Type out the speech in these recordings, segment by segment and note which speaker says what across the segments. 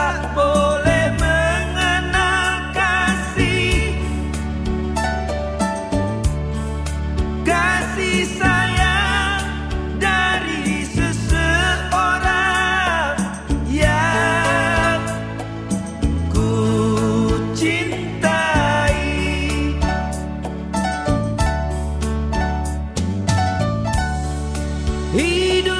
Speaker 1: tak boleh mengenal kasih. Kasih sayang dari seseorang yang ku cintai. Hidup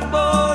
Speaker 1: backbone.